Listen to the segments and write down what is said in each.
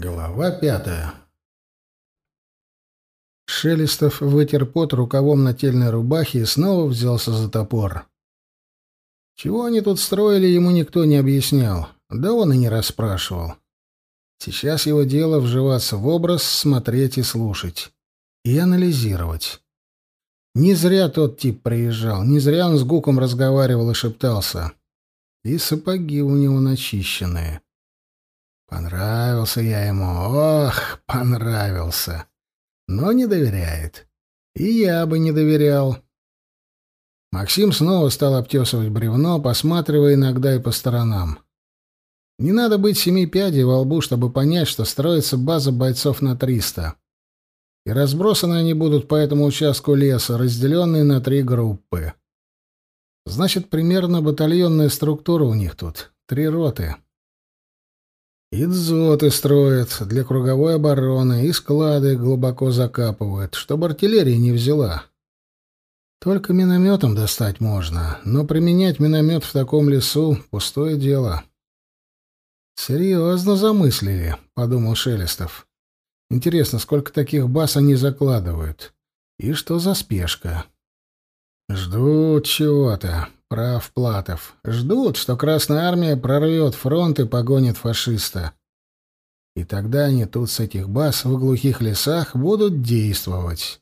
Глава пятая. Шелестов вытер пот рукавом нательной рубахи и снова взялся за топор. Чего они тут строили, ему никто не объяснял, да он и не расспрашивал. Сейчас его дело вживаться в образ, смотреть и слушать. И анализировать. Не зря тот тип приезжал, не зря он с Гуком разговаривал и шептался. И сапоги у него начищенные. Понравился я ему, ох, понравился. Но не доверяет. И я бы не доверял. Максим снова стал обтесывать бревно, посматривая иногда и по сторонам. Не надо быть семи пядей во лбу, чтобы понять, что строится база бойцов на триста. И разбросаны они будут по этому участку леса, разделенные на три группы. Значит, примерно батальонная структура у них тут. Три роты. И дзоты строят для круговой обороны, и склады глубоко закапывают, чтобы артиллерия не взяла. Только минометом достать можно, но применять миномет в таком лесу — пустое дело. «Серьезно замыслили», — подумал Шелестов. «Интересно, сколько таких баз они закладывают? И что за спешка?» «Ждут чего-то. Прав Платов. Ждут, что Красная Армия прорвет фронт и погонит фашиста. И тогда они тут с этих баз в глухих лесах будут действовать.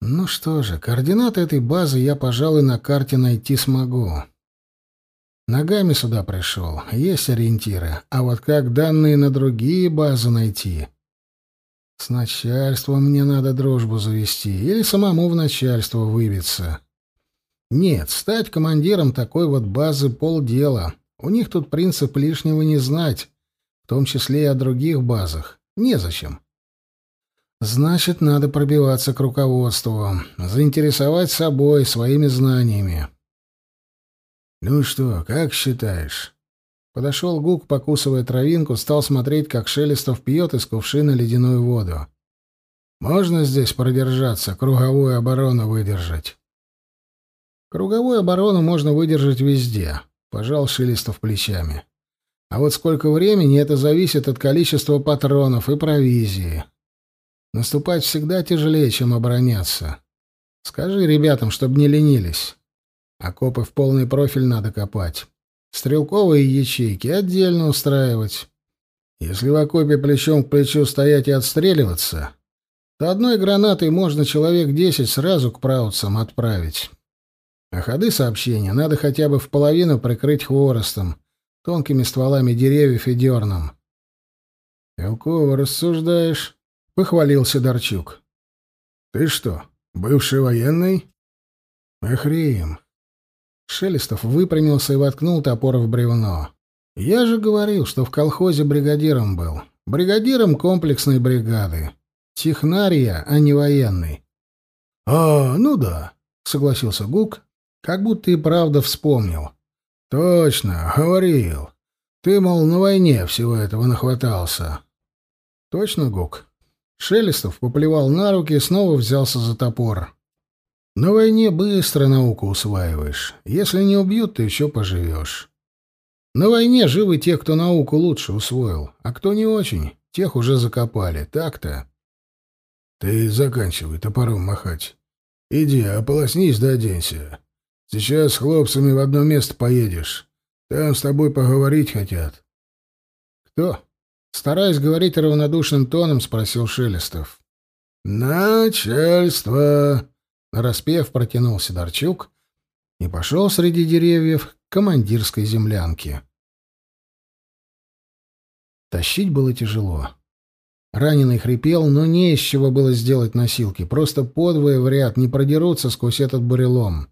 Ну что же, координаты этой базы я, пожалуй, на карте найти смогу. Ногами сюда пришел, есть ориентиры, а вот как данные на другие базы найти? С начальством мне надо дружбу завести или самому в начальство выбиться. Нет, стать командиром такой вот базы — полдела. У них тут принцип лишнего не знать, в том числе и о других базах. Незачем. Значит, надо пробиваться к руководству, заинтересовать собой, своими знаниями. «Ну что, как считаешь?» Подошел Гук, покусывая травинку, стал смотреть, как Шелестов пьет из кувшина ледяную воду. «Можно здесь продержаться, круговую оборону выдержать?» Круговую оборону можно выдержать везде, пожал Шелестов плечами. А вот сколько времени, это зависит от количества патронов и провизии. Наступать всегда тяжелее, чем обороняться. Скажи ребятам, чтобы не ленились. Окопы в полный профиль надо копать. Стрелковые ячейки отдельно устраивать. Если в окопе плечом к плечу стоять и отстреливаться, то одной гранатой можно человек десять сразу к праутцам отправить. А ходы сообщения надо хотя бы в половину прикрыть хворостом, тонкими стволами деревьев и дерном. «Толково рассуждаешь», — похвалил Сидорчук. «Ты что, бывший военный?» «Охреем». Шелестов выпрямился и воткнул топор в бревно. «Я же говорил, что в колхозе бригадиром был. Бригадиром комплексной бригады. Технария, а не военный». «А, ну да», — согласился Гук как будто и правда вспомнил. «Точно, говорил. Ты, мол, на войне всего этого нахватался». «Точно, Гук?» Шелестов поплевал на руки и снова взялся за топор. «На войне быстро науку усваиваешь. Если не убьют, ты еще поживешь. На войне живы те, кто науку лучше усвоил, а кто не очень, тех уже закопали. Так-то». «Ты заканчивай топором махать. Иди, ополоснись да оденься. Сейчас с хлопцами в одно место поедешь. Там с тобой поговорить хотят. Кто? Стараясь говорить равнодушным тоном, спросил Шелестов. Начальство. Распев протянул Сидорчук и пошел среди деревьев к командирской землянке. Тащить было тяжело. Раненый хрипел, но не из чего было сделать носилки. Просто подвое в ряд не продерутся сквозь этот бурелом.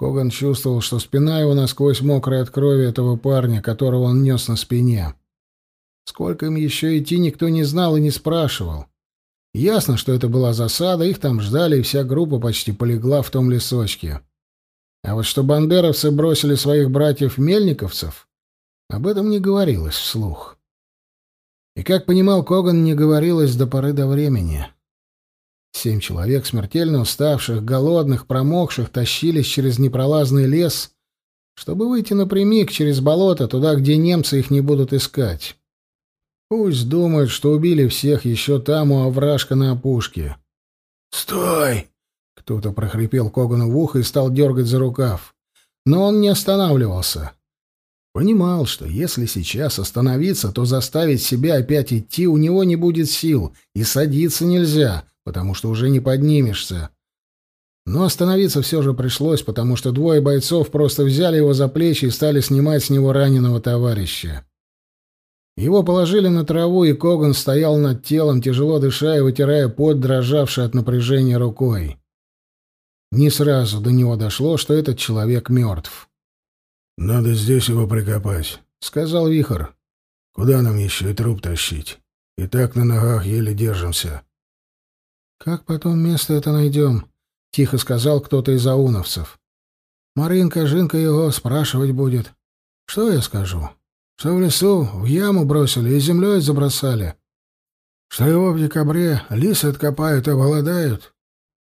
Коган чувствовал, что спина его насквозь мокрая от крови этого парня, которого он нес на спине. Сколько им еще идти, никто не знал и не спрашивал. Ясно, что это была засада, их там ждали, и вся группа почти полегла в том лесочке. А вот что бандеровцы бросили своих братьев-мельниковцев, об этом не говорилось вслух. И, как понимал Коган, не говорилось до поры до времени. Семь человек, смертельно уставших, голодных, промокших, тащились через непролазный лес, чтобы выйти напрямик через болото, туда, где немцы их не будут искать. Пусть думают, что убили всех еще там у овражка на опушке. «Стой!» — кто-то прохрипел Когану в ухо и стал дергать за рукав. Но он не останавливался. Понимал, что если сейчас остановиться, то заставить себя опять идти у него не будет сил, и садиться нельзя, потому что уже не поднимешься. Но остановиться все же пришлось, потому что двое бойцов просто взяли его за плечи и стали снимать с него раненого товарища. Его положили на траву, и Коган стоял над телом, тяжело дыша и вытирая пот, дрожавший от напряжения рукой. Не сразу до него дошло, что этот человек мертв. «Надо здесь его прикопать», — сказал Вихор. «Куда нам еще и труп тащить? И так на ногах еле держимся». «Как потом место это найдем?» — тихо сказал кто-то из ауновцев. «Маринка, Жинка его спрашивать будет. Что я скажу? Что в лесу в яму бросили и землей забросали. Что его в декабре лисы откопают и обголодают.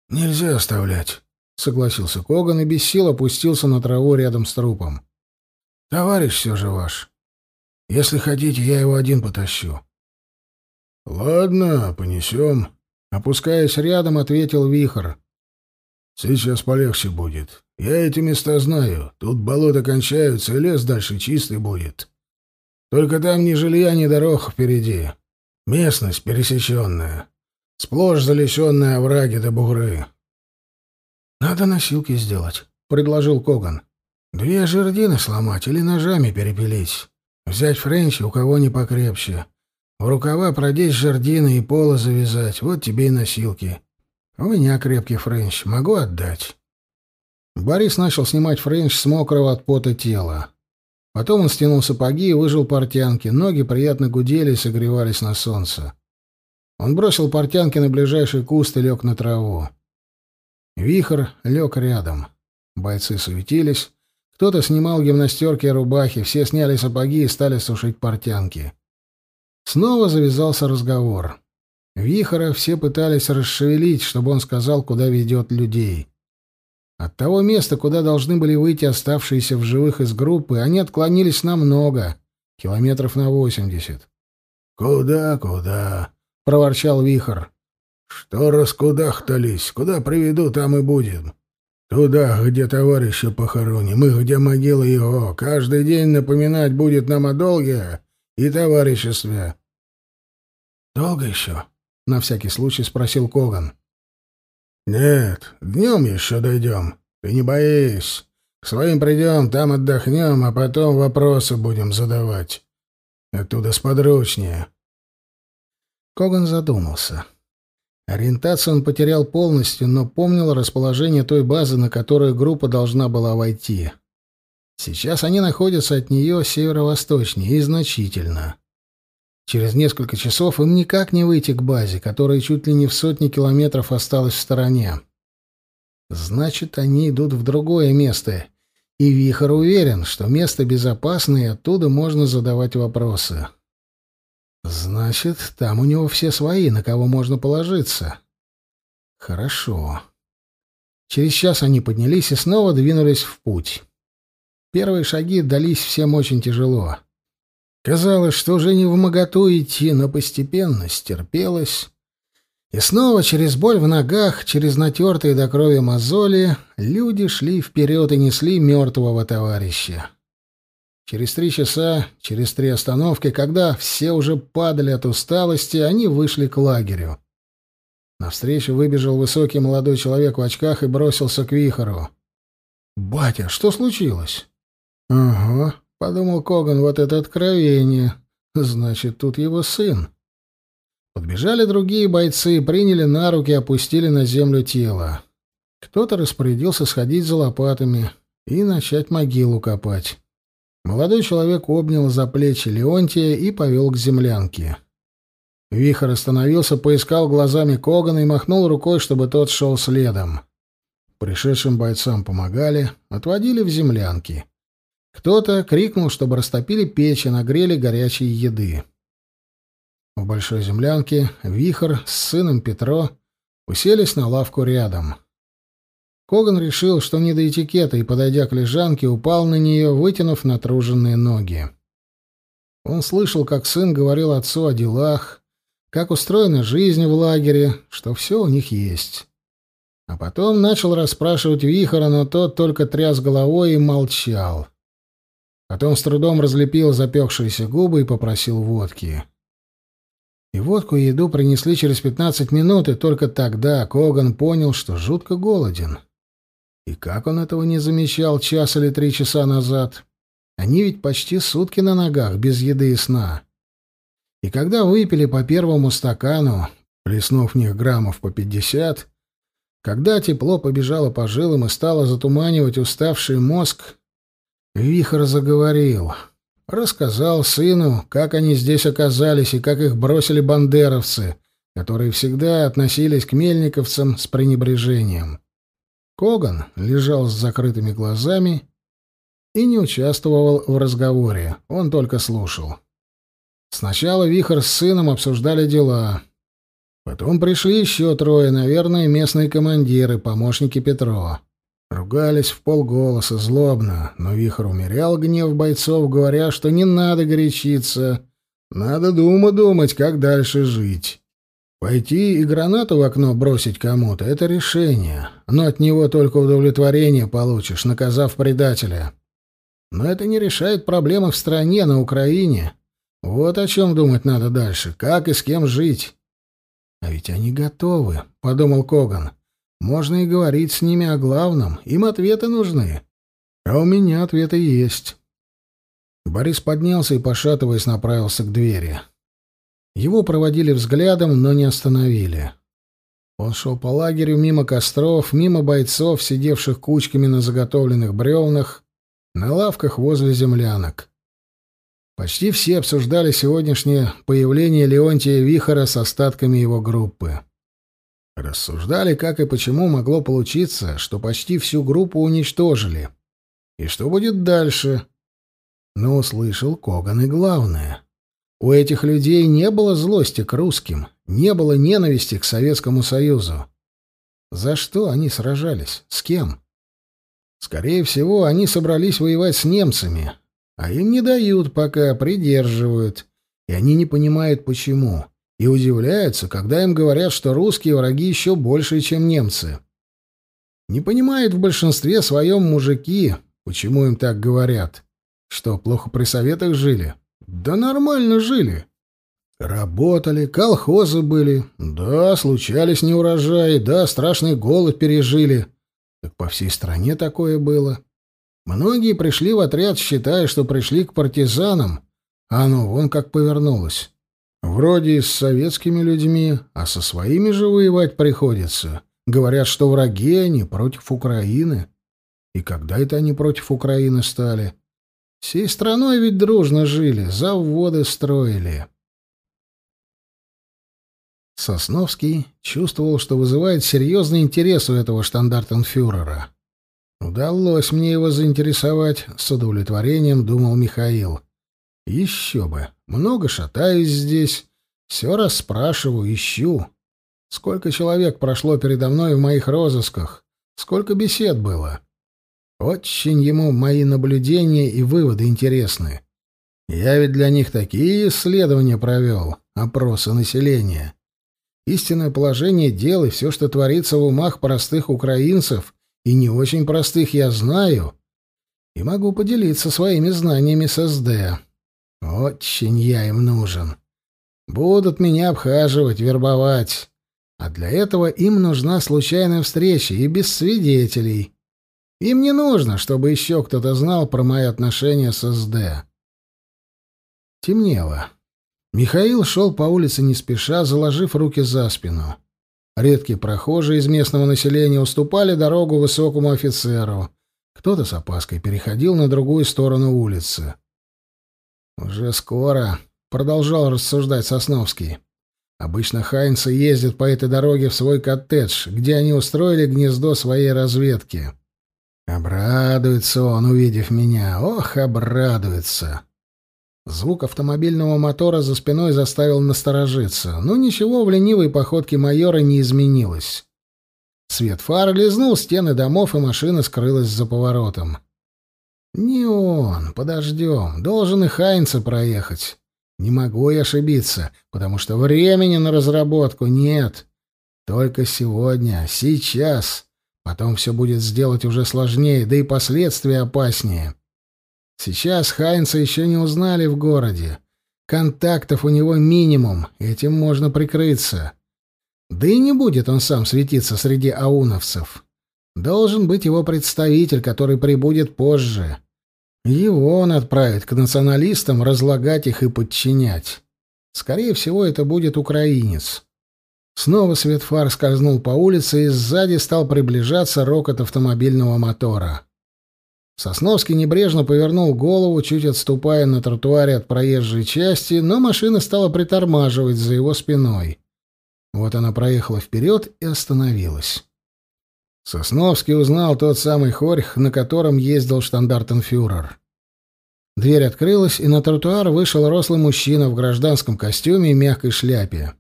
Нельзя оставлять, — согласился Коган и без сил опустился на траву рядом с трупом. — Товарищ все же ваш. Если хотите, я его один потащу. — Ладно, понесем. Опускаясь рядом, ответил Вихр. — Сейчас полегче будет. Я эти места знаю. Тут болота кончаются, и лес дальше чистый будет. Только там ни жилья, ни дорог впереди. Местность пересеченная. Сплошь залеченные овраги да бугры. — Надо носилки сделать, — предложил Коган. — Две жердины сломать или ножами перепилить. Взять френчи у кого не покрепче. В рукава продеть жердины и полы завязать. Вот тебе и носилки. У меня крепкий френч. Могу отдать. Борис начал снимать френч с мокрого от пота тела. Потом он стянул сапоги и выжил портянки. Ноги приятно гудели и согревались на солнце. Он бросил портянки на ближайший куст и лег на траву. Вихр лег рядом. Бойцы суетились. Кто-то снимал гимнастерки и рубахи, все сняли сапоги и стали сушить портянки. Снова завязался разговор. Вихора все пытались расшевелить, чтобы он сказал, куда ведет людей. От того места, куда должны были выйти оставшиеся в живых из группы, они отклонились намного, километров на восемьдесят. «Куда, куда?» — проворчал Вихор. «Что раскудахтались? Куда приведу, там и будем. Туда, где товарища похороним, и где могила его. Каждый день напоминать будет нам о долге и товариществе». «Долго еще?» — на всякий случай спросил Коган. «Нет, днем еще дойдем. Ты не боись. К своим придем, там отдохнем, а потом вопросы будем задавать. Оттуда сподручнее». Коган задумался. Ориентацию он потерял полностью, но помнил расположение той базы, на которую группа должна была войти. Сейчас они находятся от нее северо-восточнее и значительно. Через несколько часов им никак не выйти к базе, которая чуть ли не в сотни километров осталась в стороне. Значит, они идут в другое место. И Вихор уверен, что место безопасное, и оттуда можно задавать вопросы. Значит, там у него все свои, на кого можно положиться. Хорошо. Через час они поднялись и снова двинулись в путь. Первые шаги дались всем очень тяжело. Казалось, что уже не в моготу идти, но постепенно стерпелось. И снова через боль в ногах, через натертые до крови мозоли, люди шли вперед и несли мертвого товарища. Через три часа, через три остановки, когда все уже падали от усталости, они вышли к лагерю. Навстречу выбежал высокий молодой человек в очках и бросился к Вихору. «Батя, что случилось?» «Ага», — подумал Коган, — вот это откровение. Значит, тут его сын. Подбежали другие бойцы, приняли на руки, опустили на землю тело. Кто-то распорядился сходить за лопатами и начать могилу копать. Молодой человек обнял за плечи Леонтия и повел к землянке. Вихор остановился, поискал глазами Когана и махнул рукой, чтобы тот шел следом. Пришедшим бойцам помогали, отводили в землянки. Кто-то крикнул, чтобы растопили печь и нагрели горячей еды. В большой землянке Вихр с сыном Петро уселись на лавку рядом. Коган решил, что не до этикета, и, подойдя к лежанке, упал на нее, вытянув натруженные ноги. Он слышал, как сын говорил отцу о делах, как устроена жизнь в лагере, что все у них есть. А потом начал расспрашивать Вихора, но тот только тряс головой и молчал. Потом с трудом разлепил запекшиеся губы и попросил водки. И водку и еду принесли через пятнадцать минут, и только тогда Коган понял, что жутко голоден. И как он этого не замечал час или три часа назад? Они ведь почти сутки на ногах, без еды и сна. И когда выпили по первому стакану, плеснув в них граммов по пятьдесят, когда тепло побежало по жилам и стало затуманивать уставший мозг, Вихр заговорил. Рассказал сыну, как они здесь оказались и как их бросили бандеровцы, которые всегда относились к мельниковцам с пренебрежением. Коган лежал с закрытыми глазами и не участвовал в разговоре, он только слушал. Сначала Вихр с сыном обсуждали дела. Потом пришли еще трое, наверное, местные командиры, помощники Петро. Ругались в полголоса, злобно, но Вихр умерял гнев бойцов, говоря, что не надо горячиться, надо дума думать, как дальше жить. Пойти и гранату в окно бросить кому-то — это решение, но от него только удовлетворение получишь, наказав предателя. Но это не решает проблемы в стране, на Украине. Вот о чем думать надо дальше, как и с кем жить. «А ведь они готовы», — подумал Коган. Можно и говорить с ними о главном, им ответы нужны. А у меня ответы есть. Борис поднялся и, пошатываясь, направился к двери. Его проводили взглядом, но не остановили. Он шел по лагерю мимо костров, мимо бойцов, сидевших кучками на заготовленных бревнах, на лавках возле землянок. Почти все обсуждали сегодняшнее появление Леонтия Вихора с остатками его группы. Рассуждали, как и почему могло получиться, что почти всю группу уничтожили. И что будет дальше? Но услышал Коган и главное. У этих людей не было злости к русским, не было ненависти к Советскому Союзу. За что они сражались? С кем? Скорее всего, они собрались воевать с немцами, а им не дают пока, придерживают, и они не понимают, почему и удивляются, когда им говорят, что русские враги еще больше, чем немцы. Не понимают в большинстве своем мужики, почему им так говорят. Что, плохо при советах жили? Да нормально жили. Работали, колхозы были. Да, случались неурожаи, да, страшный голод пережили. Так по всей стране такое было. Многие пришли в отряд, считая, что пришли к партизанам, а оно вон как повернулось. Вроде и с советскими людьми, а со своими же воевать приходится. Говорят, что враги они против Украины. И когда это они против Украины стали? Всей страной ведь дружно жили, заводы строили. Сосновский чувствовал, что вызывает серьезный интерес у этого штандартенфюрера. Удалось мне его заинтересовать, с удовлетворением думал Михаил. Еще бы. Много шатаюсь здесь. Все расспрашиваю, ищу. Сколько человек прошло передо мной в моих розысках. Сколько бесед было. Очень ему мои наблюдения и выводы интересны. Я ведь для них такие исследования провел, опросы населения. Истинное положение дел и все, что творится в умах простых украинцев, и не очень простых, я знаю, и могу поделиться своими знаниями с СД. Очень я им нужен. Будут меня обхаживать, вербовать. А для этого им нужна случайная встреча и без свидетелей. Им не нужно, чтобы еще кто-то знал про мои отношения с СД. Темнело. Михаил шел по улице не спеша, заложив руки за спину. Редкие прохожие из местного населения уступали дорогу высокому офицеру. Кто-то с опаской переходил на другую сторону улицы. «Уже скоро», — продолжал рассуждать Сосновский. «Обычно хайнцы ездят по этой дороге в свой коттедж, где они устроили гнездо своей разведки. Обрадуется он, увидев меня. Ох, обрадуется!» Звук автомобильного мотора за спиной заставил насторожиться, но ничего в ленивой походке майора не изменилось. Свет фар лизнул стены домов, и машина скрылась за поворотом. Не он, подождем. Должен и Хайнца проехать. Не могу я ошибиться, потому что времени на разработку нет. Только сегодня, сейчас. Потом все будет сделать уже сложнее, да и последствия опаснее. Сейчас Хайнца еще не узнали в городе. Контактов у него минимум, этим можно прикрыться. Да и не будет он сам светиться среди ауновцев. Должен быть его представитель, который прибудет позже. Его он отправит к националистам разлагать их и подчинять. Скорее всего, это будет украинец. Снова свет фар скользнул по улице, и сзади стал приближаться рокот автомобильного мотора. Сосновский небрежно повернул голову, чуть отступая на тротуаре от проезжей части, но машина стала притормаживать за его спиной. Вот она проехала вперед и остановилась. Сосновский узнал тот самый хорьх, на котором ездил штандартенфюрер. Дверь открылась, и на тротуар вышел рослый мужчина в гражданском костюме и мягкой шляпе.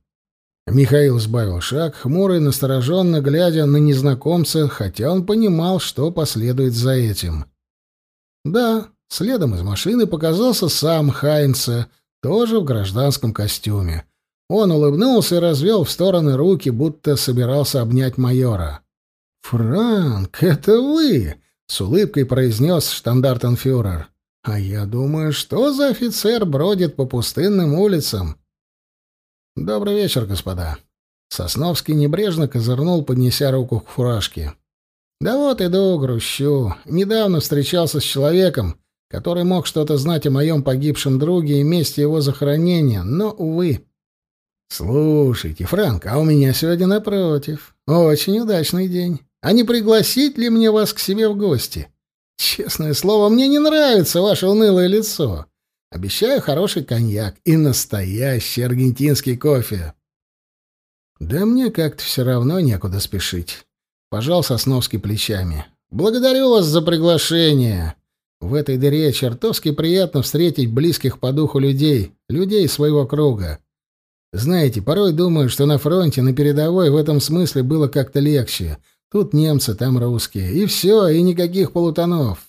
Михаил сбавил шаг, хмурый, настороженно глядя на незнакомца, хотя он понимал, что последует за этим. Да, следом из машины показался сам Хайнце, тоже в гражданском костюме. Он улыбнулся и развел в стороны руки, будто собирался обнять майора. «Франк, это вы!» — с улыбкой произнес штандартенфюрер. «А я думаю, что за офицер бродит по пустынным улицам?» «Добрый вечер, господа». Сосновский небрежно козырнул, поднеся руку к фуражке. «Да вот иду, грущу. Недавно встречался с человеком, который мог что-то знать о моем погибшем друге и месте его захоронения, но, увы, «Слушайте, Франк, а у меня сегодня напротив. Очень удачный день. А не пригласить ли мне вас к себе в гости? Честное слово, мне не нравится ваше унылое лицо. Обещаю хороший коньяк и настоящий аргентинский кофе». «Да мне как-то все равно некуда спешить», — пожал Сосновский плечами. «Благодарю вас за приглашение. В этой дыре чертовски приятно встретить близких по духу людей, людей своего круга. Знаете, порой думаю, что на фронте, на передовой в этом смысле было как-то легче. Тут немцы, там русские. И все, и никаких полутонов.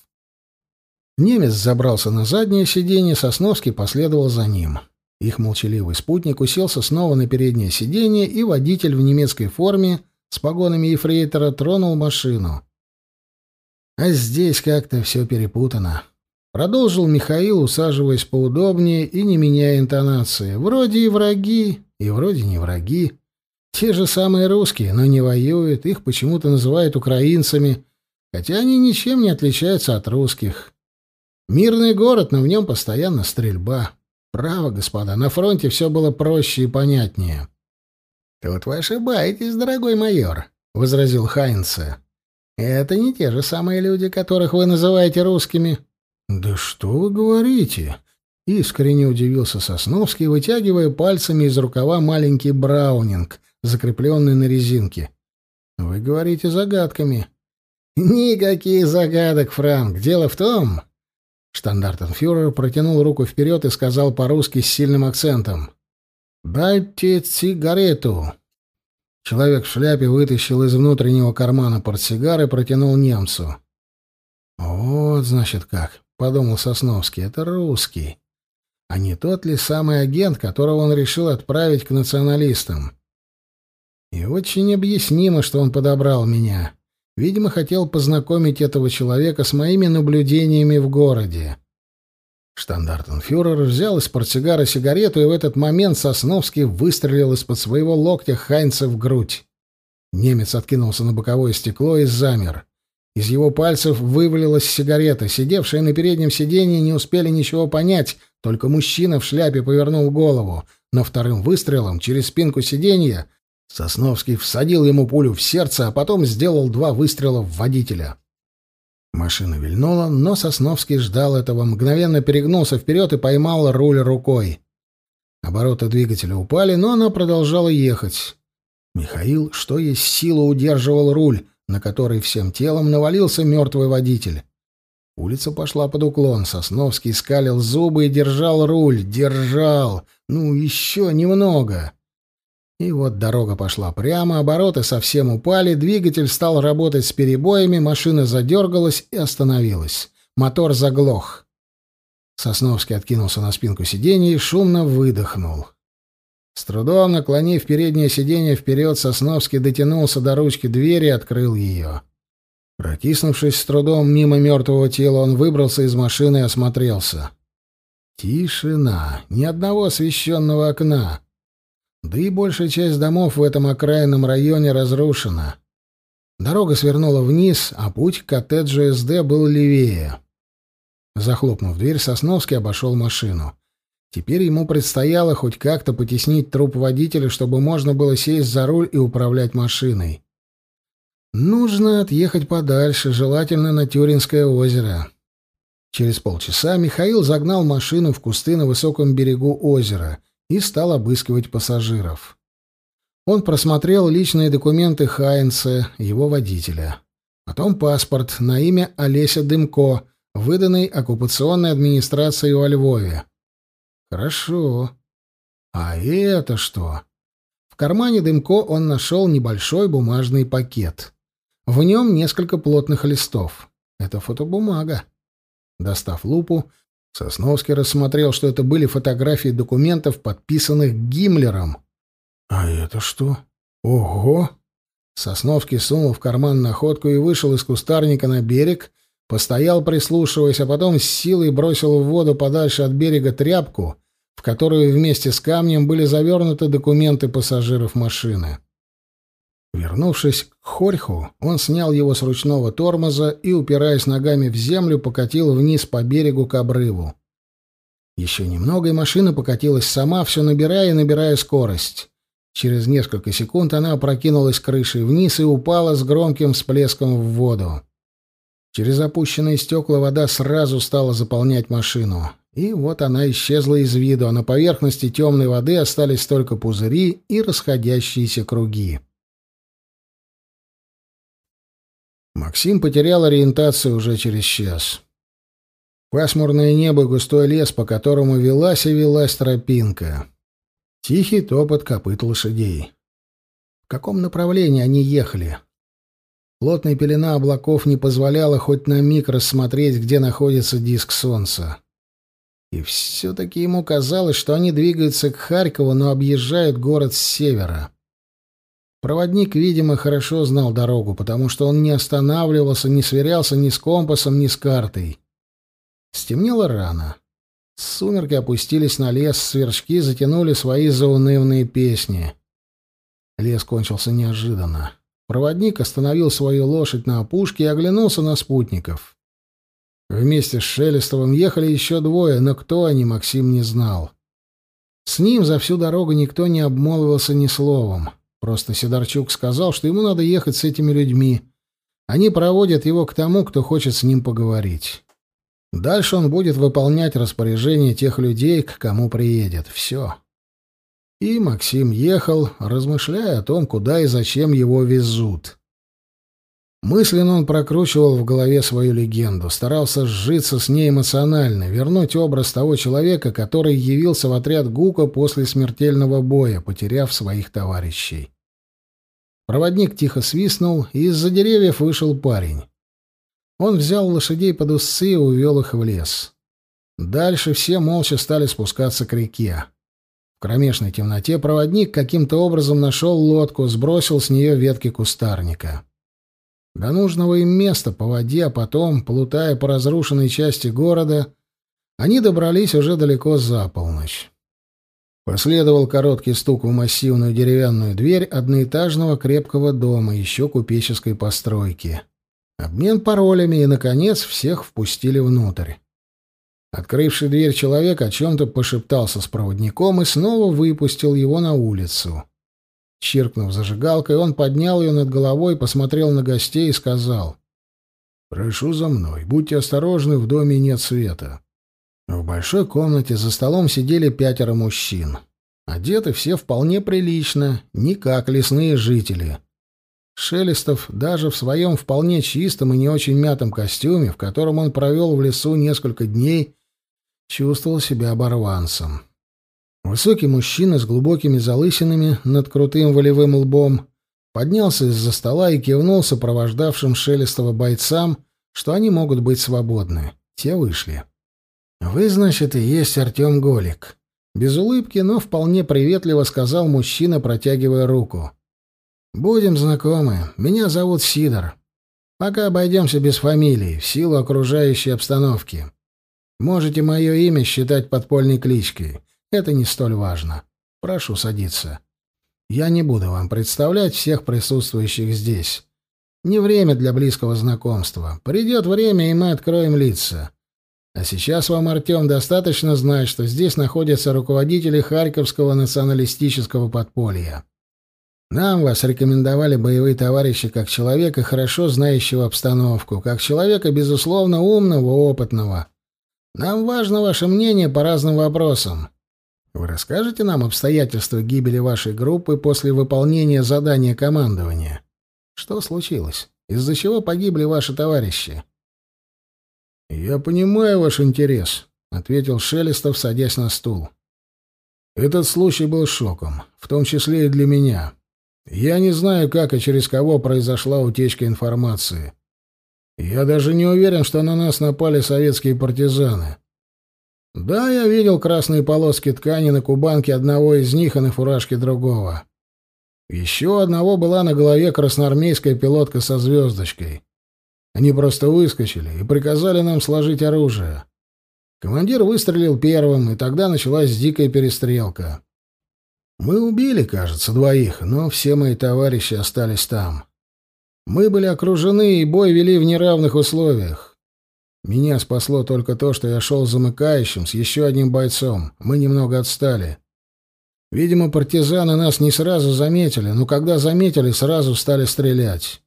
Немец забрался на заднее сиденье, Сосновский последовал за ним. Их молчаливый спутник уселся снова на переднее сиденье, и водитель в немецкой форме с погонами ефрейтора тронул машину. А здесь как-то все перепутано. Продолжил Михаил, усаживаясь поудобнее и не меняя интонации. Вроде и враги, и вроде не враги. Те же самые русские, но не воюют, их почему-то называют украинцами, хотя они ничем не отличаются от русских. Мирный город, но в нем постоянно стрельба. Право, господа, на фронте все было проще и понятнее. «Тут вы ошибаетесь, дорогой майор», — возразил Хайнце. «Это не те же самые люди, которых вы называете русскими». «Да что вы говорите?» — искренне удивился Сосновский, вытягивая пальцами из рукава маленький браунинг, закрепленный на резинке. «Вы говорите загадками». «Никаких загадок, Франк. Дело в том...» Штандартенфюрер протянул руку вперед и сказал по-русски с сильным акцентом. «Дайте сигарету». Человек в шляпе вытащил из внутреннего кармана портсигар и протянул немцу. «Вот, значит, как подумал Сосновский, это русский. А не тот ли самый агент, которого он решил отправить к националистам? И очень объяснимо, что он подобрал меня. Видимо, хотел познакомить этого человека с моими наблюдениями в городе. Штандартенфюрер взял из портсигара сигарету, и в этот момент Сосновский выстрелил из-под своего локтя Хайнца в грудь. Немец откинулся на боковое стекло и замер. Из его пальцев вывалилась сигарета. Сидевшие на переднем сиденье не успели ничего понять, только мужчина в шляпе повернул голову. Но вторым выстрелом через спинку сиденья Сосновский всадил ему пулю в сердце, а потом сделал два выстрела в водителя. Машина вильнула, но Сосновский ждал этого, мгновенно перегнулся вперед и поймал руль рукой. Обороты двигателя упали, но она продолжала ехать. Михаил, что есть силу, удерживал руль, на который всем телом навалился мертвый водитель. Улица пошла под уклон. Сосновский скалил зубы и держал руль. Держал. Ну, еще немного. И вот дорога пошла прямо, обороты совсем упали, двигатель стал работать с перебоями, машина задергалась и остановилась. Мотор заглох. Сосновский откинулся на спинку сиденья и шумно выдохнул. С трудом наклонив переднее сиденье вперед, Сосновский дотянулся до ручки двери и открыл ее. Протиснувшись с трудом мимо мертвого тела, он выбрался из машины и осмотрелся. Тишина, ни одного освещенного окна. Да и большая часть домов в этом окраинном районе разрушена. Дорога свернула вниз, а путь к коттеджу СД был левее. Захлопнув дверь, Сосновский обошел машину. Теперь ему предстояло хоть как-то потеснить труп водителя, чтобы можно было сесть за руль и управлять машиной. Нужно отъехать подальше, желательно на Тюринское озеро. Через полчаса Михаил загнал машину в кусты на высоком берегу озера и стал обыскивать пассажиров. Он просмотрел личные документы Хайнца, его водителя. Потом паспорт на имя Олеся Дымко, выданный оккупационной администрацией во Львове. Хорошо. А это что? В кармане Дымко он нашел небольшой бумажный пакет. В нем несколько плотных листов. Это фотобумага. Достав лупу, Сосновский рассмотрел, что это были фотографии документов, подписанных Гиммлером. «А это что? Ого!» Сосновский сунул в карман находку и вышел из кустарника на берег, постоял, прислушиваясь, а потом с силой бросил в воду подальше от берега тряпку, в которую вместе с камнем были завернуты документы пассажиров машины. Вернувшись к Хорьху, он снял его с ручного тормоза и, упираясь ногами в землю, покатил вниз по берегу к обрыву. Еще немного, и машина покатилась сама, все набирая и набирая скорость. Через несколько секунд она опрокинулась крышей вниз и упала с громким всплеском в воду. Через опущенные стекла вода сразу стала заполнять машину. И вот она исчезла из виду, а на поверхности темной воды остались только пузыри и расходящиеся круги. Максим потерял ориентацию уже через час. Пасмурное небо, густой лес, по которому велась и велась тропинка. Тихий топот копыт лошадей. В каком направлении они ехали? Плотная пелена облаков не позволяла хоть на миг рассмотреть, где находится диск солнца. И все-таки ему казалось, что они двигаются к Харькову, но объезжают город с севера. Проводник, видимо, хорошо знал дорогу, потому что он не останавливался, не сверялся ни с компасом, ни с картой. Стемнело рано. Сумерки опустились на лес, сверчки затянули свои заунывные песни. Лес кончился неожиданно. Проводник остановил свою лошадь на опушке и оглянулся на спутников. Вместе с Шелестовым ехали еще двое, но кто они, Максим не знал. С ним за всю дорогу никто не обмолвился ни словом. Просто Сидорчук сказал, что ему надо ехать с этими людьми. Они проводят его к тому, кто хочет с ним поговорить. Дальше он будет выполнять распоряжения тех людей, к кому приедет. Все. И Максим ехал, размышляя о том, куда и зачем его везут. Мысленно он прокручивал в голове свою легенду, старался сжиться с ней эмоционально, вернуть образ того человека, который явился в отряд Гука после смертельного боя, потеряв своих товарищей. Проводник тихо свистнул, и из-за деревьев вышел парень. Он взял лошадей под усы и увел их в лес. Дальше все молча стали спускаться к реке. В кромешной темноте проводник каким-то образом нашел лодку, сбросил с нее ветки кустарника. До нужного им места по воде, а потом, плутая по разрушенной части города, они добрались уже далеко за полночь. Последовал короткий стук в массивную деревянную дверь одноэтажного крепкого дома, еще купеческой постройки. Обмен паролями, и, наконец, всех впустили внутрь. Открывший дверь человек о чем-то пошептался с проводником и снова выпустил его на улицу. Чиркнув зажигалкой, он поднял ее над головой, посмотрел на гостей и сказал. «Прошу за мной. Будьте осторожны, в доме нет света». В большой комнате за столом сидели пятеро мужчин. Одеты все вполне прилично, не как лесные жители. Шелестов даже в своем вполне чистом и не очень мятом костюме, в котором он провел в лесу несколько дней, чувствовал себя оборванцем. Высокий мужчина с глубокими залысинами над крутым волевым лбом поднялся из-за стола и кивнул сопровождавшим Шелестова бойцам, что они могут быть свободны. Все вышли. «Вы, значит, и есть Артем Голик». Без улыбки, но вполне приветливо сказал мужчина, протягивая руку. «Будем знакомы. Меня зовут Сидор. Пока обойдемся без фамилии, в силу окружающей обстановки. Можете мое имя считать подпольной кличкой. Это не столь важно. Прошу садиться. Я не буду вам представлять всех присутствующих здесь. Не время для близкого знакомства. Придет время, и мы откроем лица. А сейчас вам, Артем, достаточно знать, что здесь находятся руководители Харьковского националистического подполья. Нам вас рекомендовали боевые товарищи как человека, хорошо знающего обстановку, как человека, безусловно, умного, опытного. Нам важно ваше мнение по разным вопросам. Вы расскажете нам обстоятельства гибели вашей группы после выполнения задания командования? Что случилось? Из-за чего погибли ваши товарищи? Я понимаю ваш интерес, ответил Шелестов, садясь на стул. Этот случай был шоком, в том числе и для меня. Я не знаю, как и через кого произошла утечка информации. Я даже не уверен, что на нас напали советские партизаны. Да, я видел красные полоски ткани на кубанке одного из них и на фуражке другого. Еще одного была на голове красноармейская пилотка со звездочкой. Они просто выскочили и приказали нам сложить оружие. Командир выстрелил первым, и тогда началась дикая перестрелка. Мы убили, кажется, двоих, но все мои товарищи остались там. Мы были окружены и бой вели в неравных условиях. Меня спасло только то, что я шел замыкающим с еще одним бойцом. Мы немного отстали. Видимо, партизаны нас не сразу заметили, но когда заметили, сразу стали стрелять.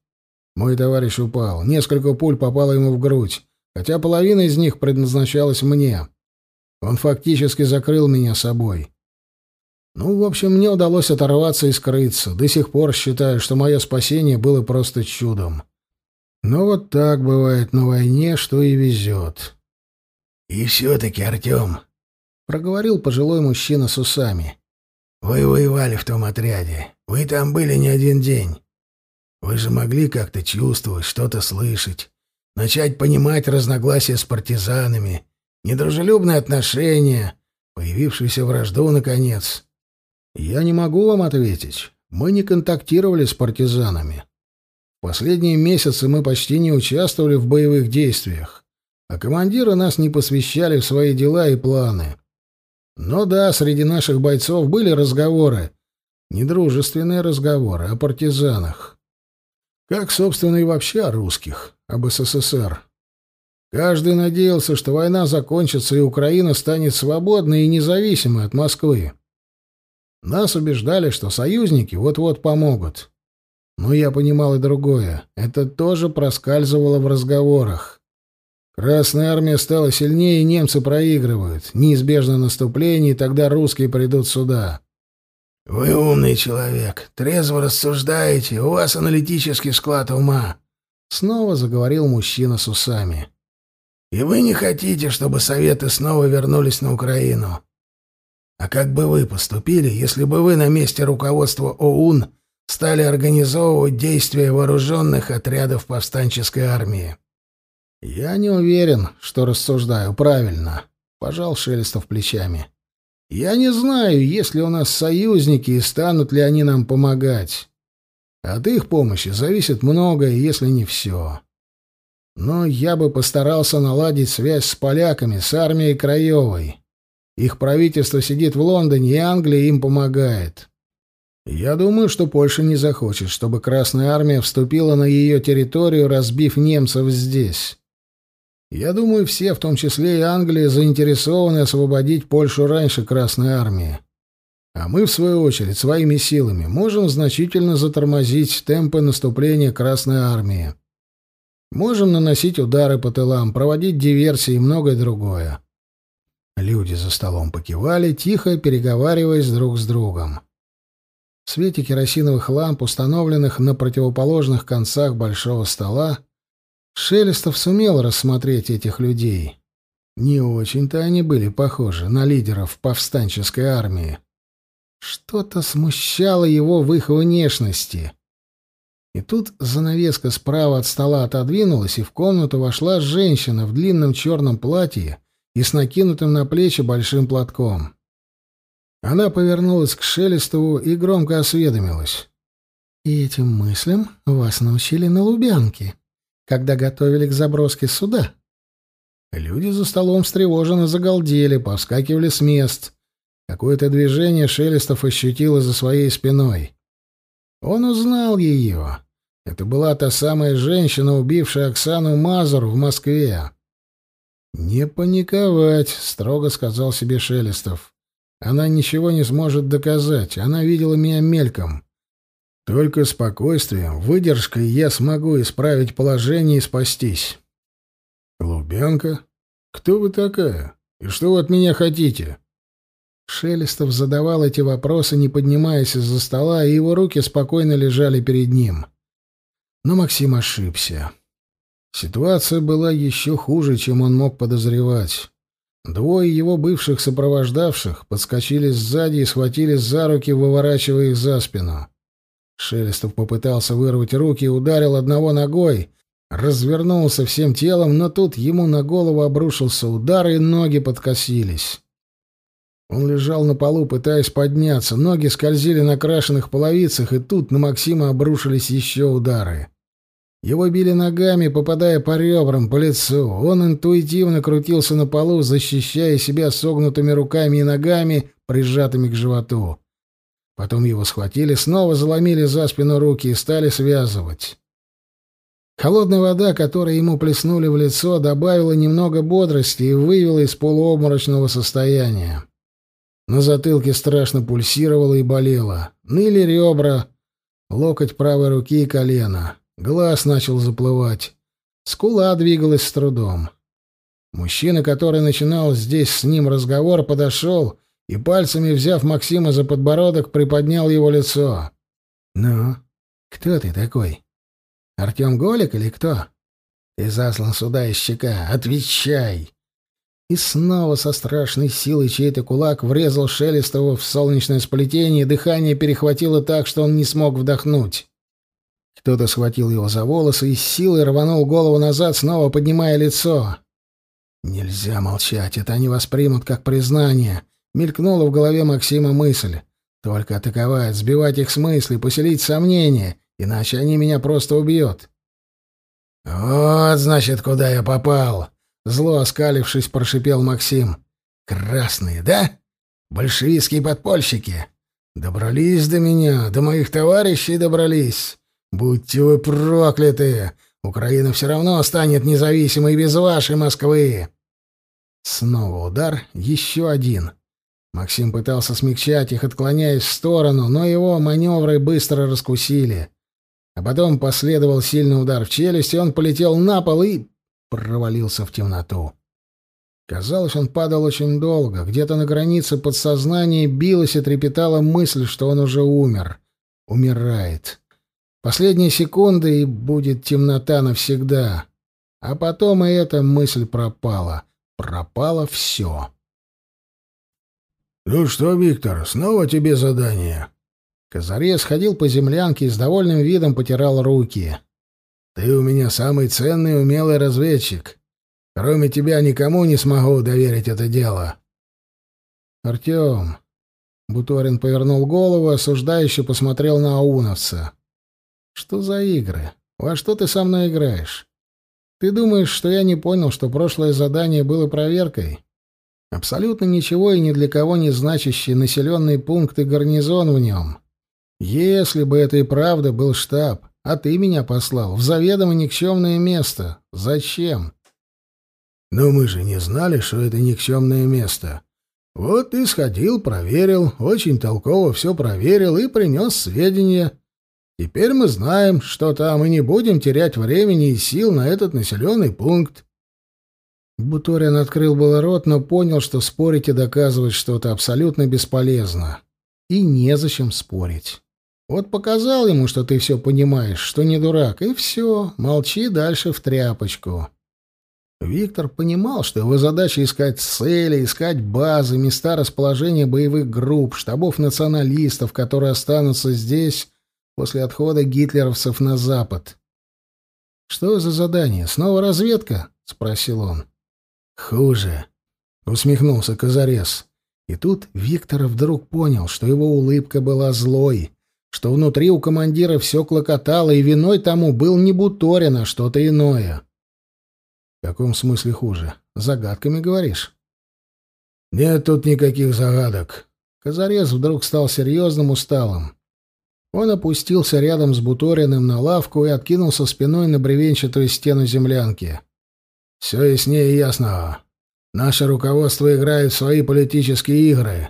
Мой товарищ упал. Несколько пуль попало ему в грудь, хотя половина из них предназначалась мне. Он фактически закрыл меня собой. Ну, в общем, мне удалось оторваться и скрыться. До сих пор считаю, что мое спасение было просто чудом. Но вот так бывает на войне, что и везет. — И все-таки, Артем, — проговорил пожилой мужчина с усами, — вы воевали в том отряде. Вы там были не один день. Вы же могли как-то чувствовать, что-то слышать, начать понимать разногласия с партизанами, недружелюбные отношения, появившуюся вражду, наконец. Я не могу вам ответить. Мы не контактировали с партизанами. Последние месяцы мы почти не участвовали в боевых действиях, а командиры нас не посвящали в свои дела и планы. Но да, среди наших бойцов были разговоры, недружественные разговоры о партизанах. Как, собственно, и вообще о русских, об СССР. Каждый надеялся, что война закончится и Украина станет свободной и независимой от Москвы. Нас убеждали, что союзники вот-вот помогут. Но я понимал и другое. Это тоже проскальзывало в разговорах. Красная армия стала сильнее, и немцы проигрывают. Неизбежно наступление, и тогда русские придут сюда. «Вы умный человек, трезво рассуждаете, у вас аналитический склад ума», — снова заговорил мужчина с усами. «И вы не хотите, чтобы Советы снова вернулись на Украину. А как бы вы поступили, если бы вы на месте руководства ОУН стали организовывать действия вооруженных отрядов повстанческой армии? Я не уверен, что рассуждаю правильно, пожал Шелестов плечами. Я не знаю, есть ли у нас союзники и станут ли они нам помогать. От их помощи зависит многое, если не все. Но я бы постарался наладить связь с поляками, с армией Краевой. Их правительство сидит в Лондоне, и Англия им помогает. Я думаю, что Польша не захочет, чтобы Красная Армия вступила на ее территорию, разбив немцев здесь. Я думаю, все, в том числе и Англия, заинтересованы освободить Польшу раньше Красной Армии. А мы, в свою очередь, своими силами можем значительно затормозить темпы наступления Красной Армии. Можем наносить удары по тылам, проводить диверсии и многое другое. Люди за столом покивали, тихо переговариваясь друг с другом. В свете керосиновых ламп, установленных на противоположных концах большого стола, Шелестов сумел рассмотреть этих людей. Не очень-то они были похожи на лидеров повстанческой армии. Что-то смущало его в их внешности. И тут занавеска справа от стола отодвинулась, и в комнату вошла женщина в длинном черном платье и с накинутым на плечи большим платком. Она повернулась к Шелестову и громко осведомилась. «И этим мыслям вас научили на Лубянке, когда готовили к заброске суда?» Люди за столом встревоженно загалдели, повскакивали с мест. Какое-то движение Шелестов ощутил за своей спиной. Он узнал ее. Это была та самая женщина, убившая Оксану Мазур в Москве. «Не паниковать», — строго сказал себе Шелестов. «Она ничего не сможет доказать. Она видела меня мельком. Только спокойствием, выдержкой я смогу исправить положение и спастись». «Лубянка? Кто вы такая? И что вы от меня хотите?» Шелестов задавал эти вопросы, не поднимаясь из-за стола, и его руки спокойно лежали перед ним. Но Максим ошибся. Ситуация была еще хуже, чем он мог подозревать. Двое его бывших сопровождавших подскочили сзади и схватили за руки, выворачивая их за спину. Шелестов попытался вырвать руки и ударил одного ногой, развернулся всем телом, но тут ему на голову обрушился удар, и ноги подкосились. Он лежал на полу, пытаясь подняться, ноги скользили на крашеных половицах, и тут на Максима обрушились еще удары. Его били ногами, попадая по ребрам, по лицу. Он интуитивно крутился на полу, защищая себя согнутыми руками и ногами, прижатыми к животу. Потом его схватили, снова заломили за спину руки и стали связывать. Холодная вода, которой ему плеснули в лицо, добавила немного бодрости и вывела из полуобморочного состояния. На затылке страшно пульсировало и болело. Ныли ребра, локоть правой руки и колено. Глаз начал заплывать. Скула двигалась с трудом. Мужчина, который начинал здесь с ним разговор, подошел и, пальцами взяв Максима за подбородок, приподнял его лицо. «Ну, кто ты такой? Артем Голик или кто? Ты заслан сюда из щека. Отвечай!» И снова со страшной силой чей-то кулак врезал Шелестову в солнечное сплетение, дыхание перехватило так, что он не смог вдохнуть. Кто-то схватил его за волосы и с силой рванул голову назад, снова поднимая лицо. «Нельзя молчать, это они воспримут как признание», — мелькнула в голове Максима мысль. «Только атаковать, сбивать их с мысли, поселить сомнения, иначе они меня просто убьют». «Вот, значит, куда я попал!» — зло оскалившись, прошипел Максим. «Красные, да? Большевистские подпольщики. Добрались до меня, до моих товарищей добрались. Будьте вы прокляты! Украина все равно станет независимой без вашей Москвы!» Снова удар, еще один. Максим пытался смягчать их, отклоняясь в сторону, но его маневры быстро раскусили. А потом последовал сильный удар в челюсть, и он полетел на пол и провалился в темноту. Казалось, он падал очень долго. Где-то на границе подсознания билась и трепетала мысль, что он уже умер. Умирает. Последние секунды, и будет темнота навсегда. А потом и эта мысль пропала. Пропало все. «Ну что, Виктор, снова тебе задание?» Казарес ходил по землянке и с довольным видом потирал руки. «Ты у меня самый ценный и умелый разведчик. Кроме тебя никому не смогу доверить это дело». «Артем...» Буторин повернул голову, осуждающе посмотрел на Ауновца. Что за игры? Во что ты со мной играешь? Ты думаешь, что я не понял, что прошлое задание было проверкой? Абсолютно ничего и ни для кого не значащий населенный пункт и гарнизон в нем. Если бы это и правда был штаб, а ты меня послал в заведомо никчемное место, зачем? Но мы же не знали, что это никчемное место. Вот ты сходил, проверил, очень толково все проверил и принес сведения. Теперь мы знаем, что там, и не будем терять времени и сил на этот населенный пункт. Буторин открыл было рот, но понял, что спорить и доказывать что-то абсолютно бесполезно. И незачем спорить. Вот показал ему, что ты все понимаешь, что не дурак, и все, молчи дальше в тряпочку. Виктор понимал, что его задача искать цели, искать базы, места расположения боевых групп, штабов националистов, которые останутся здесь после отхода гитлеровцев на запад. «Что за задание? Снова разведка?» — спросил он. «Хуже», — усмехнулся Казарес. И тут Виктор вдруг понял, что его улыбка была злой, что внутри у командира все клокотало, и виной тому был не Буторин, а что-то иное. «В каком смысле хуже? Загадками говоришь?» «Нет тут никаких загадок». Казарес вдруг стал серьезным, усталым. Он опустился рядом с Буториным на лавку и откинулся спиной на бревенчатую стену землянки. «Все яснее ясного. Наше руководство играет в свои политические игры.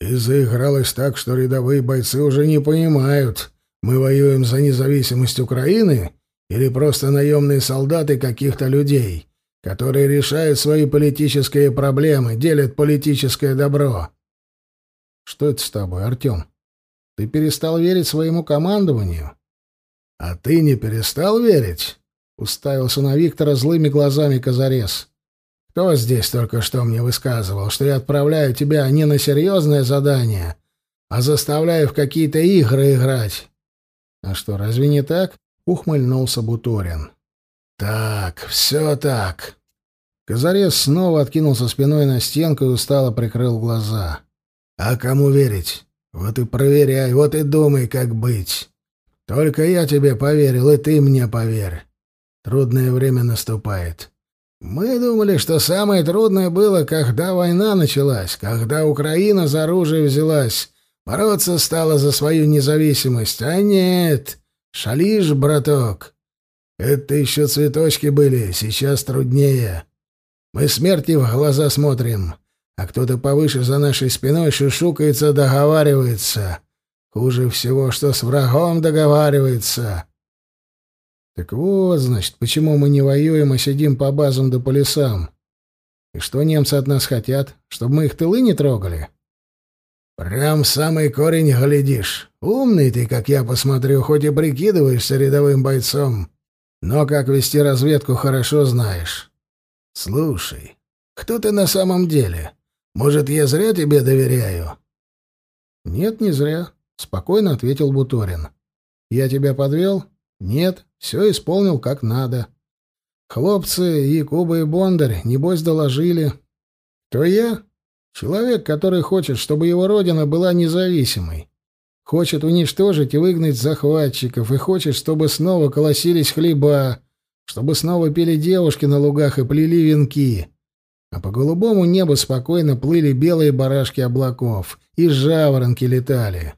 И заигралось так, что рядовые бойцы уже не понимают, мы воюем за независимость Украины или просто наемные солдаты каких-то людей, которые решают свои политические проблемы, делят политическое добро». «Что это с тобой, Артем?» Ты перестал верить своему командованию? — А ты не перестал верить? — уставился на Виктора злыми глазами Казарес. — Кто здесь только что мне высказывал, что я отправляю тебя не на серьезное задание, а заставляю в какие-то игры играть? — А что, разве не так? — ухмыльнулся Буторин. — Так, все так. Казарес снова откинулся спиной на стенку и устало прикрыл глаза. — А кому верить? Вот и проверяй, вот и думай, как быть. Только я тебе поверил, и ты мне поверь. Трудное время наступает. Мы думали, что самое трудное было, когда война началась, когда Украина за оружие взялась, бороться стала за свою независимость. А нет, шалишь, браток. Это еще цветочки были, сейчас труднее. Мы смерти в глаза смотрим а кто-то повыше за нашей спиной шушукается, договаривается. Хуже всего, что с врагом договаривается. Так вот, значит, почему мы не воюем, а сидим по базам да по лесам. И что немцы от нас хотят? Чтобы мы их тылы не трогали? Прям в самый корень глядишь. Умный ты, как я посмотрю, хоть и прикидываешься рядовым бойцом. Но как вести разведку хорошо знаешь. Слушай, кто ты на самом деле? Может, я зря тебе доверяю?» «Нет, не зря», — спокойно ответил Буторин. «Я тебя подвел? Нет, все исполнил как надо. Хлопцы, Якуба и Бондарь, небось, доложили. То я? Человек, который хочет, чтобы его родина была независимой. Хочет уничтожить и выгнать захватчиков, и хочет, чтобы снова колосились хлеба, чтобы снова пели девушки на лугах и плели венки а по голубому небу спокойно плыли белые барашки облаков, и жаворонки летали.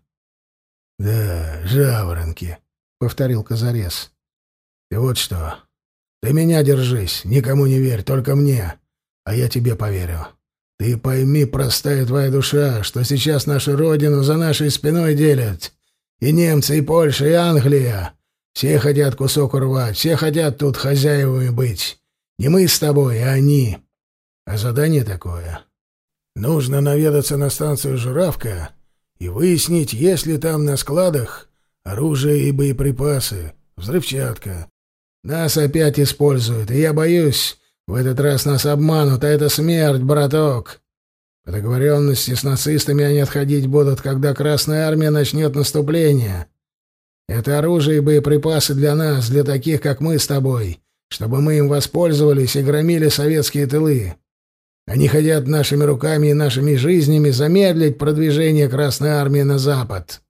— Да, жаворонки, — повторил Казарес. — Ты вот что. Ты меня держись, никому не верь, только мне, а я тебе поверю. Ты пойми, простая твоя душа, что сейчас нашу родину за нашей спиной делят. И немцы, и Польша, и Англия. Все хотят кусок урвать, все хотят тут хозяевами быть. Не мы с тобой, а они. А задание такое. Нужно наведаться на станцию «Журавка» и выяснить, есть ли там на складах оружие и боеприпасы, взрывчатка. Нас опять используют, и я боюсь, в этот раз нас обманут, а это смерть, браток. По договоренности с нацистами они отходить будут, когда Красная Армия начнет наступление. Это оружие и боеприпасы для нас, для таких, как мы с тобой, чтобы мы им воспользовались и громили советские тылы. Они хотят нашими руками и нашими жизнями замедлить продвижение Красной Армии на запад.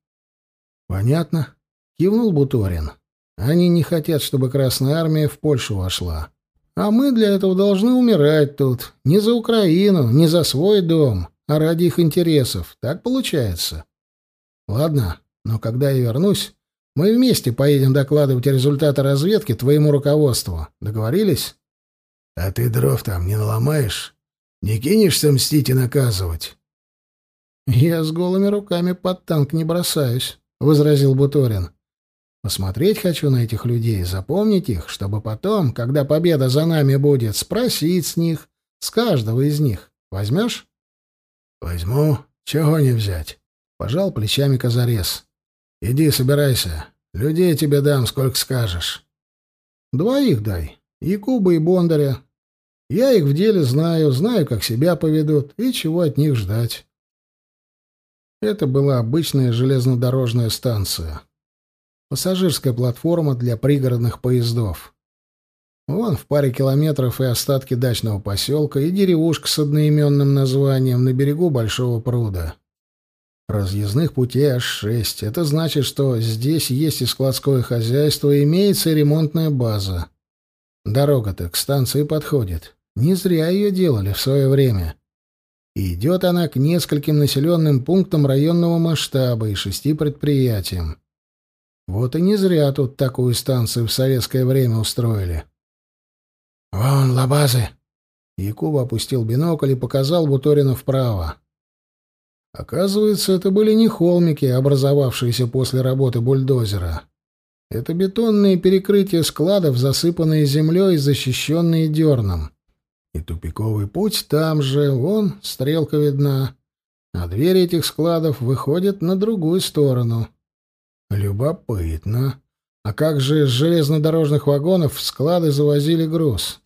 Понятно, кивнул Буторин. Они не хотят, чтобы Красная Армия в Польшу вошла. А мы для этого должны умирать тут. Не за Украину, не за свой дом, а ради их интересов. Так получается. Ладно, но когда я вернусь, мы вместе поедем докладывать результаты разведки твоему руководству. Договорились? А ты дров там не наломаешь? Не кинешься мстить и наказывать? — Я с голыми руками под танк не бросаюсь, — возразил Буторин. — Посмотреть хочу на этих людей, запомнить их, чтобы потом, когда победа за нами будет, спросить с них, с каждого из них. Возьмешь? — Возьму. Чего не взять? — пожал плечами Казарес. — Иди, собирайся. Людей тебе дам, сколько скажешь. — Двоих дай. Якуба и Бондаря. Я их в деле знаю, знаю, как себя поведут и чего от них ждать. Это была обычная железнодорожная станция. Пассажирская платформа для пригородных поездов. Вон в паре километров и остатки дачного поселка, и деревушка с одноименным названием на берегу Большого пруда. Разъездных путей аж шесть. Это значит, что здесь есть и складское хозяйство, и имеется и ремонтная база. Дорога-то к станции подходит. Не зря ее делали в свое время. И идет она к нескольким населенным пунктам районного масштаба и шести предприятиям. Вот и не зря тут такую станцию в советское время устроили. «Вон лабазы!» Якуба опустил бинокль и показал Буторину вправо. Оказывается, это были не холмики, образовавшиеся после работы бульдозера. Это бетонные перекрытия складов, засыпанные землей и защищенные дерном. И тупиковый путь там же, вон, стрелка видна. А двери этих складов выходят на другую сторону. Любопытно. А как же с железнодорожных вагонов в склады завозили груз?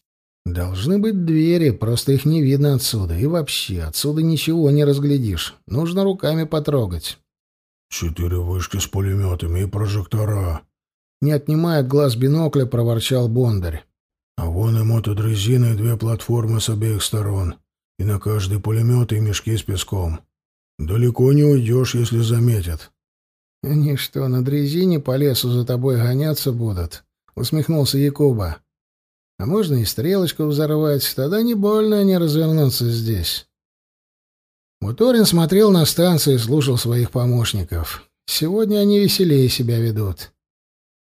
Должны быть двери, просто их не видно отсюда. И вообще, отсюда ничего не разглядишь. Нужно руками потрогать. «Четыре вышки с пулеметами и прожектора». Не отнимая от глаз бинокля, проворчал Бондарь. «А вон и мотодрезина и две платформы с обеих сторон. И на каждый пулемет и мешки с песком. Далеко не уйдешь, если заметят». «Они что, на дрезине по лесу за тобой гоняться будут?» — усмехнулся Якуба. «А можно и стрелочку взорвать, тогда не больно они развернутся здесь». Буторин смотрел на станцию и слушал своих помощников. Сегодня они веселее себя ведут.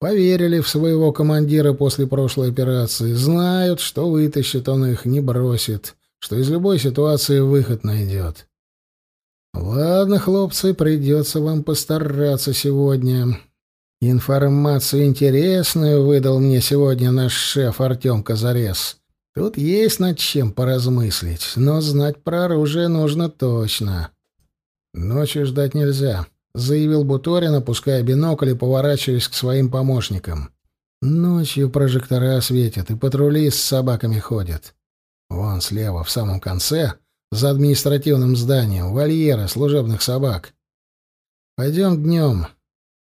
Поверили в своего командира после прошлой операции, знают, что вытащит он их, не бросит, что из любой ситуации выход найдет. Ладно, хлопцы, придется вам постараться сегодня. Информацию интересную выдал мне сегодня наш шеф Артем Казарес. Тут есть над чем поразмыслить, но знать про оружие нужно точно. Ночью ждать нельзя, заявил Буторин, опуская бинокль и поворачиваясь к своим помощникам. Ночью прожектора светят, и патрули с собаками ходят. Вон слева, в самом конце, за административным зданием, вольера служебных собак. Пойдем днем.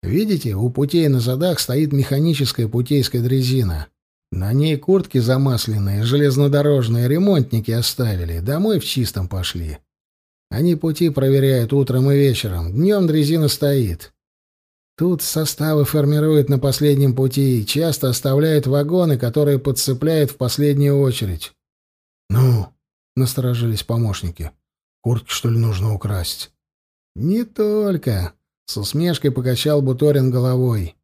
Видите, у путей на задах стоит механическая путейская дрезина. На ней куртки замасленные, железнодорожные ремонтники оставили, домой в чистом пошли. Они пути проверяют утром и вечером, днем дрезина стоит. Тут составы формируют на последнем пути и часто оставляют вагоны, которые подцепляют в последнюю очередь. «Ну?» Насторожились помощники. Куртки, что ли, нужно украсть? Не только. С усмешкой покачал Буторин головой.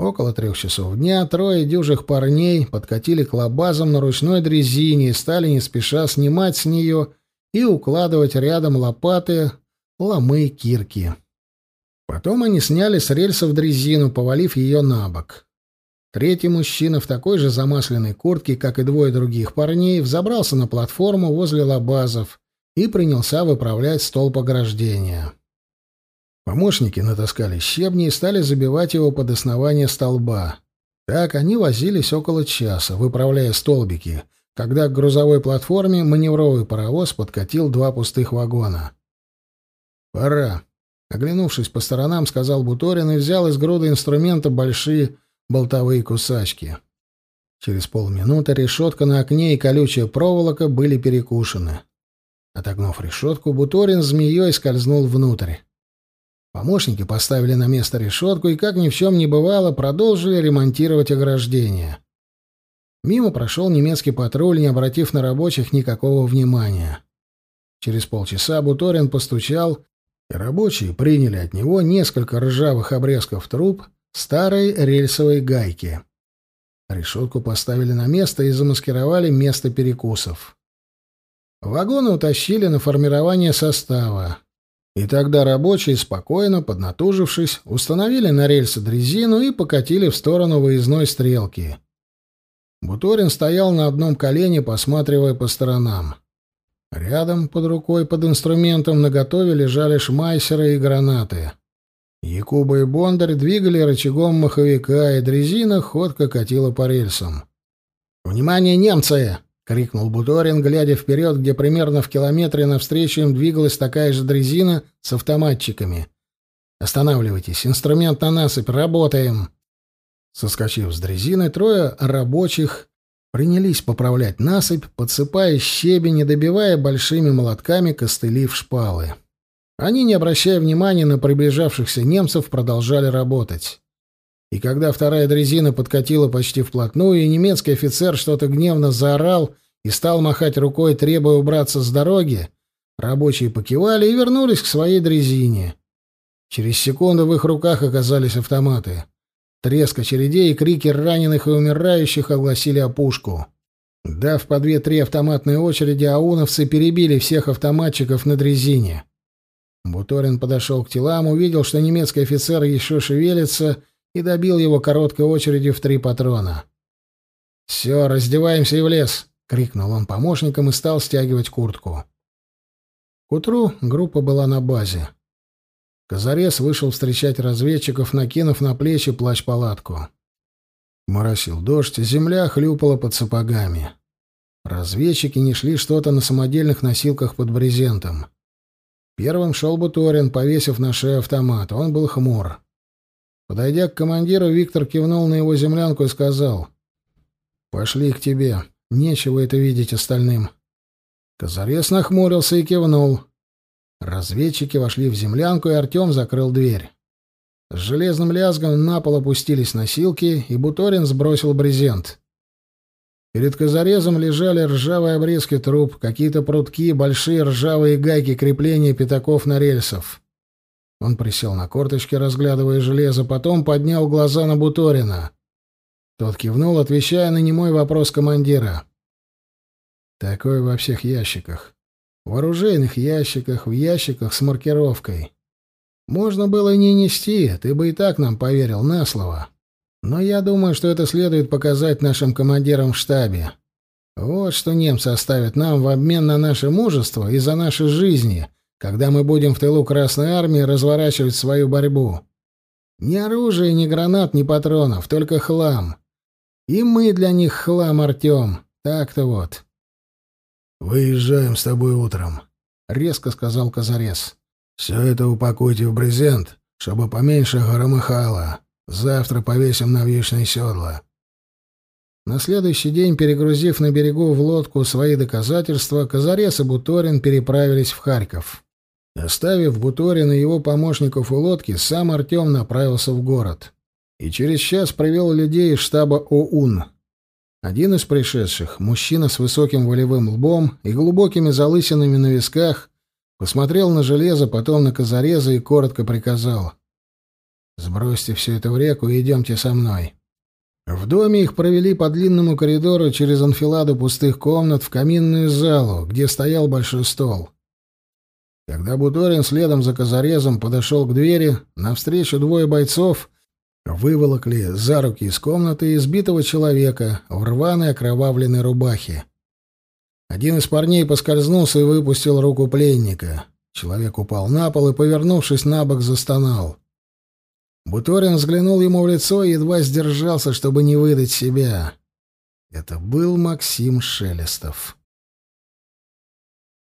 Около трех часов дня трое дюжих парней подкатили к лабазам на ручной дрезине и стали не спеша снимать с нее и укладывать рядом лопаты, ломы и кирки. Потом они сняли с рельсов дрезину, повалив ее на бок. Третий мужчина в такой же замасленной куртке, как и двое других парней, взобрался на платформу возле лабазов и принялся выправлять столб ограждения. Помощники натаскали щебни и стали забивать его под основание столба. Так они возились около часа, выправляя столбики, когда к грузовой платформе маневровый паровоз подкатил два пустых вагона. «Пора», — оглянувшись по сторонам, сказал Буторин и взял из груды инструмента большие болтовые кусачки. Через полминуты решетка на окне и колючая проволока были перекушены. Отогнув решетку, Буторин змеей скользнул внутрь. Помощники поставили на место решетку и, как ни в чем не бывало, продолжили ремонтировать ограждение. Мимо прошел немецкий патруль, не обратив на рабочих никакого внимания. Через полчаса Буторин постучал, и рабочие приняли от него несколько ржавых обрезков труб — старой рельсовой гайки. Решетку поставили на место и замаскировали место перекусов. Вагоны утащили на формирование состава. И тогда рабочие, спокойно, поднатужившись, установили на рельсы дрезину и покатили в сторону выездной стрелки. Буторин стоял на одном колене, посматривая по сторонам. Рядом, под рукой, под инструментом, наготове лежали шмайсеры и гранаты. Якуба и Бондарь двигали рычагом маховика, и дрезина ходко катила по рельсам. «Внимание, немцы!» — крикнул Буторин, глядя вперед, где примерно в километре навстречу им двигалась такая же дрезина с автоматчиками. Останавливайтесь, инструмент на насыпь, работаем!» Соскочив с дрезины, трое рабочих принялись поправлять насыпь, подсыпая щебень и добивая большими молотками костыли в шпалы. Они, не обращая внимания на приближавшихся немцев, продолжали работать. И когда вторая дрезина подкатила почти вплотную, и немецкий офицер что-то гневно заорал и стал махать рукой, требуя убраться с дороги, рабочие покивали и вернулись к своей дрезине. Через секунду в их руках оказались автоматы. Треск очередей и крики раненых и умирающих огласили опушку. Дав по две-три автоматные очереди, ауновцы перебили всех автоматчиков на дрезине. Буторин подошел к телам, увидел, что немецкий офицер еще шевелится, и добил его короткой очередью в три патрона. «Все, раздеваемся и в лес!» — крикнул он помощникам и стал стягивать куртку. К утру группа была на базе. Казарес вышел встречать разведчиков, накинув на плечи плащ-палатку. Моросил дождь, земля хлюпала под сапогами. Разведчики несли что-то на самодельных носилках под брезентом. Первым шел Буторин, повесив на шею автомат. Он был хмур. Подойдя к командиру, Виктор кивнул на его землянку и сказал. «Пошли к тебе. Нечего это видеть остальным». Казарес нахмурился и кивнул. Разведчики вошли в землянку, и Артем закрыл дверь. С железным лязгом на пол опустились носилки, и Буторин сбросил брезент. Перед козарезом лежали ржавые обрезки труб, какие-то прутки, большие ржавые гайки крепления пятаков на рельсов. Он присел на корточки, разглядывая железо, потом поднял глаза на Буторина. Тот кивнул, отвечая на немой вопрос командира. «Такой во всех ящиках. В оружейных ящиках, в ящиках с маркировкой. Можно было не нести, ты бы и так нам поверил на слово». Но я думаю, что это следует показать нашим командирам в штабе. Вот что немцы оставят нам в обмен на наше мужество и за наши жизни, когда мы будем в тылу Красной Армии разворачивать свою борьбу. Ни оружия, ни гранат, ни патронов, только хлам. И мы для них хлам, Артем. Так-то вот. «Выезжаем с тобой утром», — резко сказал Казарес. «Все это упакуйте в брезент, чтобы поменьше громыхало. Завтра повесим на вьючные седла. На следующий день, перегрузив на берегу в лодку свои доказательства, Казарес и Буторин переправились в Харьков. Оставив Буторина и его помощников у лодки, сам Артем направился в город. И через час привел людей из штаба ОУН. Один из пришедших, мужчина с высоким волевым лбом и глубокими залысинами на висках, посмотрел на железо, потом на Казареза и коротко приказал — Сбросьте все это в реку и идемте со мной. В доме их провели по длинному коридору через анфиладу пустых комнат в каминную залу, где стоял большой стол. Когда Буторин следом за козарезом подошел к двери, навстречу двое бойцов выволокли за руки из комнаты избитого человека в рваной окровавленной рубахе. Один из парней поскользнулся и выпустил руку пленника. Человек упал на пол и, повернувшись на бок, застонал. Буторин взглянул ему в лицо и едва сдержался, чтобы не выдать себя. Это был Максим Шелестов.